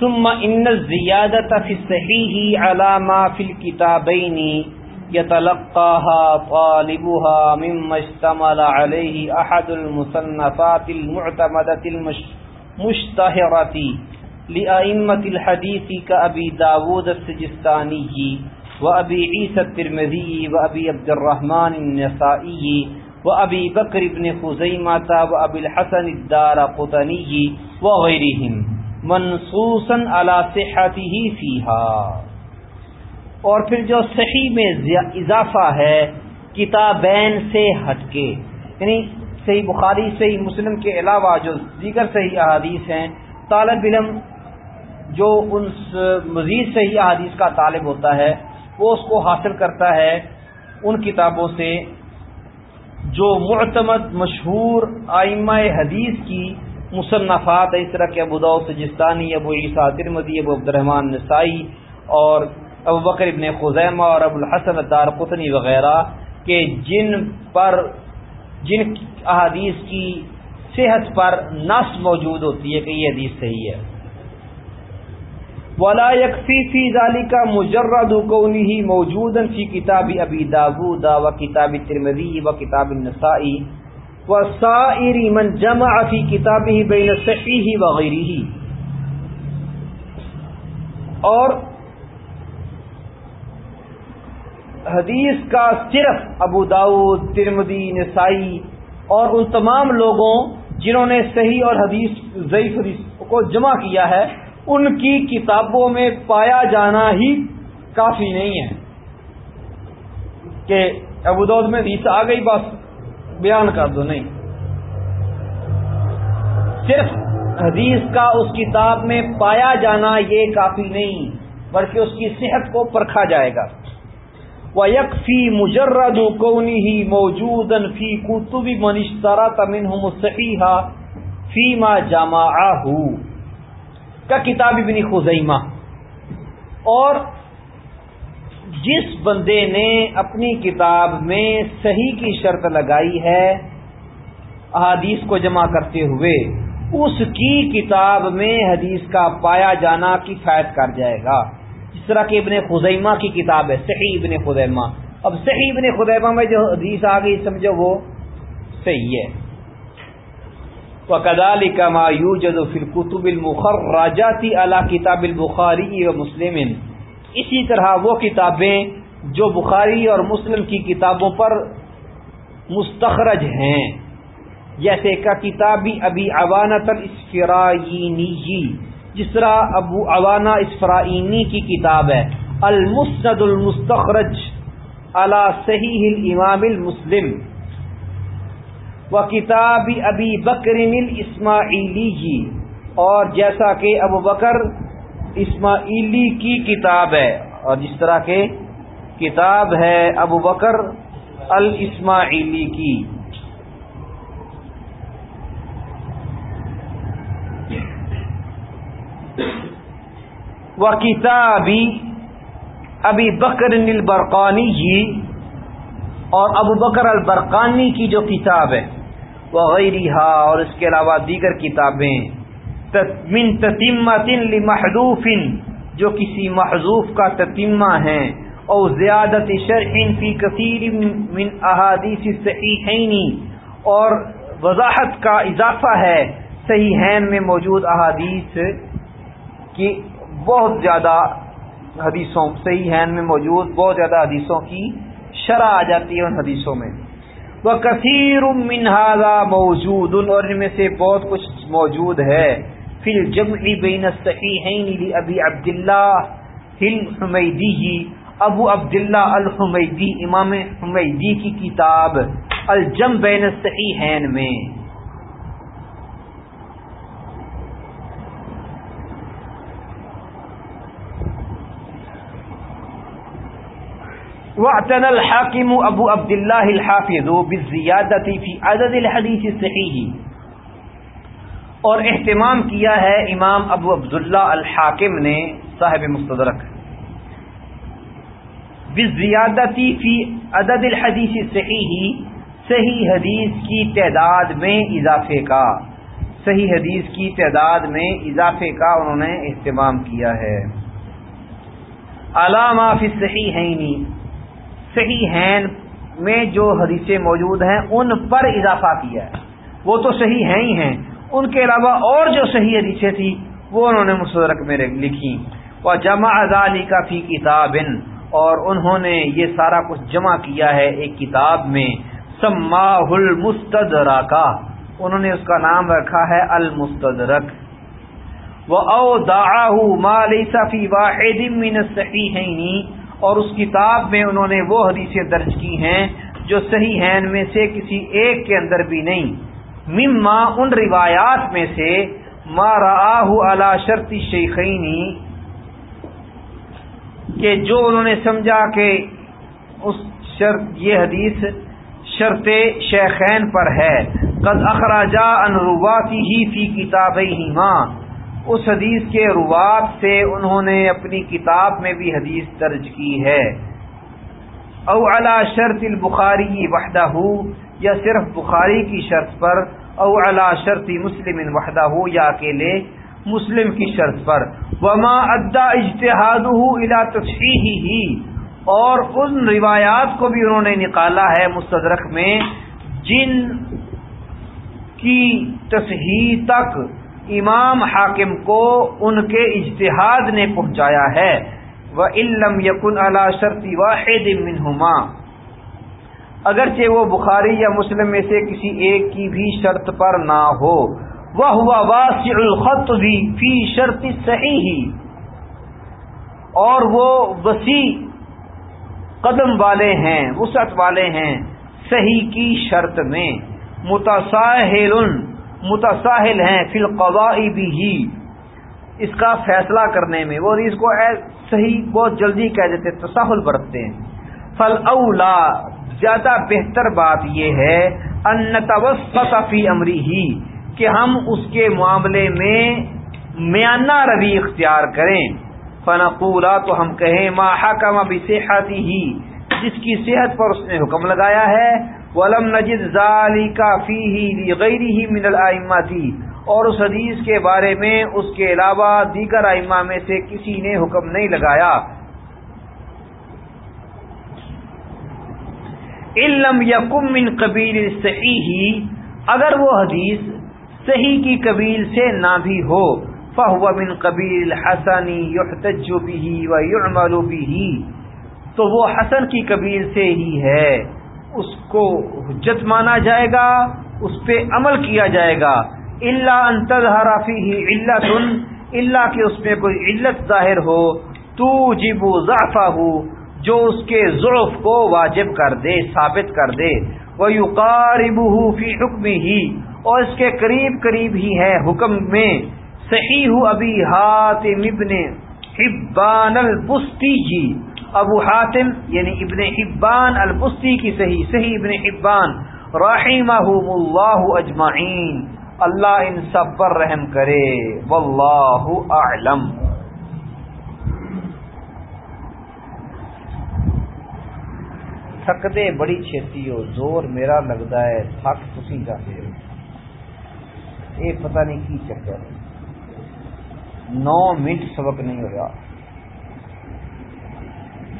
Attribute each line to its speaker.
Speaker 1: ثم ان الزيادة في الصحيح على ما في الكتابين يتلقاها طالبها مما اشتمل عليه أحد المصنفات المعتمدة المشتهرة لأئمة الحديث كأبي داود السجستاني وأبي عيسى الترمذي وأبي عبد الرحمن النسائي وأبي بكر بن خزيمة وأبي الحسن الدار قطني وغيرهم. منصوصا على صحته فيها اور پھر جو صحیح میں اضافہ ہے، کتابین سے ہٹ کے۔ یعنی صحیح بخاری، صحیح مسلم کے علاوہ جو دیگر صحیح احادیث ہیں، طالب علم جو ان مزید صحیح احادیث کا طالب ہوتا ہے، وہ اس کو حاصل کرتا ہے ان کتابوں سے جو معتمد مشہور آئمہ حدیث کی مصنفات اس طرح کے ابو سجستانی، ابو عیسیٰ ترمدی ابو عبد الرحمٰن نسائی اور ابو بکر ابن خزیمہ اور ابو الحسن دار قطنی وغیرہ کے جن پر، جن احادیث کی صحت پر نس موجود ہوتی ہے کہ یہ حدیث صحیح ہے۔ ولا یکفی فی ذالک مجرد کونه موجودا فی کتاب ابی داود و کتاب ترمذی و کتاب النسائی و سائر من جمع فی کتابه بین الصحیح و غیره اور حدیث کا صرف ابو داود ترمدی نسائی اور ان تمام لوگوں جنہوں نے صحیح اور حدیث، ضعیف حدیث کو جمع کیا ہے، ان کی کتابوں میں پایا جانا ہی کافی نہیں ہے کہ ابو دود میں حدیث آ گئی بس۔ بیان کر دو، نہیں۔ صرف حدیث کا اس کتاب میں پایا جانا یہ کافی نہیں، بلکہ اس کی صحت کو پرکھا جائے گا۔ وَيَكْفِي مُجَرَّدُ كَوْنِهِ مَوْجُودًا فِي كُتُبِ مَنِ اشْتَرَطَ مِنْهُمُ الصَّحِيحَ فِي مَا جَمَعَهُ۔ کا کتاب ابن خزیمہ۔ اور جس بندے نے اپنی کتاب میں صحیح کی شرط لگائی ہے، احادیث کو جمع کرتے ہوئے، اس کی کتاب میں حدیث کا پایا جانا کفایت کر جائے گا۔ طرح کی ابن خزیمہ کی کتاب ہے، صحیح ابن خزیمہ۔ اب صحیح ابن خزیمہ میں جو حدیث آ گئی، سمجھو وہ صحیح ہے۔ وہ کدال کا مایو جد فرقتب المخر راجاتی اللہ کتاب البخاری و مسلم اسی طرح وہ کتابیں جو بخاری اور مسلم کی کتابوں پر مستخرج ہیں، جیسے کا کتابی ابھی عوانت الاسفرائینی، جس طرح ابو اوانا اسفرائینی کی کتاب ہے المسد المستخرج علی صحیح الامام المسلم و کتاب ابی بکر اسماعیلی جی اور جیسا کہ ابو بکر اسماعیلی کی کتاب ہے اور جس طرح کے کتاب ہے ابو بکر الاسماعیلی کی۔ و کتابی ابھی بکر البرقانی جی اور ابو بکر البرقانی کی جو کتاب ہے وہ غیر اور اس کے علاوہ دیگر کتابیں۔ من تتیمت لمحذوف جو کسی محضوف کا تتیمہ ہیں اور زیادت شرح فی کثیر من احادیث صحیحین اور وضاحت کا اضافہ ہے صحیحین میں موجود احادیث کی بہت زیادہ حدیثوں، صحیح میں موجود بہت زیادہ حدیثوں کی شرح آ جاتی ہے ان حدیثوں میں۔ وہ کثیر منہادا موجود، اور ان میں سے بہت کچھ موجود ہے۔ پھر جب بین صحیح ابھی عبداللہ حمیدی ہی ابو عبداللہ الحمیدی، امام حمیدی کی کتاب الجم بین صحیح میں۔ واعتن الحاکم ابو عبد اللہ الحافظ بالزیادتی فی عدد الحدیث صحیح اور اہتمام کیا ہے امام ابو عبداللہ الحاکم نے صاحب مستدرک۔ بالزیادتی فی عدد الحدیث صحیح صحیح حدیث کی تعداد میں اضافے کا۔ صحیح حدیث کی تعداد میں اضافے کا انہوں نے اہتمام کیا ہے۔ علامہ فی صحیح ہے صحیح ہین میں جو حدیثیں موجود ہیں، ان پر اضافہ کیا ہے۔ وہ تو صحیح ہیں ہی ہیں۔ ان کے علاوہ اور جو صحیح حدیثیں تھیں، وہ انہوں نے مصدرک میں لکھی اور جمع ازالی کا فی کتاب اور انہوں نے یہ سارا کچھ جمع کیا ہے ایک کتاب میں سماہ المستدرا کا انہوں نے اس کا نام رکھا ہے المستدرک وہ او دا مالی صفی واحد صحیح اور اس کتاب میں انہوں نے وہ حدیثیں درج کی ہیں جو صحیح ہیں ان میں سے کسی ایک کے اندر بھی نہیں۔ مما ان روایات میں سے مارا الا شرطی شیخینی، کہ جو انہوں نے سمجھا کہ اس شرط، یہ حدیث شرط شیخین پر ہے۔ قد اخراجا ان رواتی ہی فی کتاب ہی ماں اس حدیث کے روات سے انہوں نے اپنی کتاب میں بھی حدیث درج کی ہے۔ او الا شرط البخاری وحدہ، یا صرف بخاری کی شرط پر او الا شرطی مسلم وحدہ ہو یا اکیلے مسلم کی شرط پر. وما ادا اجتہاد الا تصحیح ہی. اور ان روایات کو بھی انہوں نے نکالا ہے مستدرک میں، جن کی تصحیح تک امام حاکم کو ان کے اجتہاد نے پہنچایا ہے. وہ علم یقن اللہ شرطی واحد منہما اگرچہ وہ بخاری یا مسلم میں سے کسی ایک کی بھی شرط پر نہ ہو۔ وہ ہوا واسع الخط بھی فی شرط صحیح ہی اور وہ وسیع قدم والے ہیں، وسعت والے ہیں صحیح کی شرط میں۔ متساہل متساہل ہیں فی القضاء بھی ہی اس کا فیصلہ کرنے میں۔ وہ اس کو صحیح، بہت جلدی کہہ دیتے تساہل برتتے ہیں۔ فل اولا زیادہ بہتر بات یہ ہے ان فی امری ہی کہ ہم اس کے معاملے میں میانہ روی اختیار کریں۔ فنقولا تو ہم کہیں، ما حکم ابھی ہی جس کی صحت پر اس نے حکم لگایا ہے۔ ولم نجد ذالی کا فی ہی غیر ہی من الما تھی اور اس حدیث کے بارے میں اس کے علاوہ دیگر ائمہ میں سے کسی نے حکم نہیں لگایا۔ علم یا کم من قبیل صحیح اگر وہ حدیث صحیح کی قبیل سے نہ بھی ہو، فہو من قبیل حسنی یحتج بھی و یعمل بھی تو وہ حسن کی قبیل سے ہی ہے۔ اس کو حجت مانا جائے گا، اس پہ عمل کیا جائے گا۔ اللہ انتظ حرافی ہی علت اللہ کہ اس میں کوئی علت ظاہر ہو تو جب ضعفہ ہو جو اس کے ضعف کو واجب کر دے، ثابت کر دے۔ وہ یقارب فی حکم ہی اور اس کے قریب قریب ہی ہے حکم میں۔ صحیح ہو ابھی حاتم ابن حبان البستی جی ابو حاتم یعنی ابن حبان البستی کی صحیح صحیح ابن حبان رحمہ اللہ اجمعین اللہ ان سب پر رحم کرے۔ واللہ اعلم تھکتے بڑی چھتی ہو زور میرا لگتا ہے تھک تھی جاتے ہو یہ پتہ نہیں کی چکر نو منٹ سبق نہیں ہوا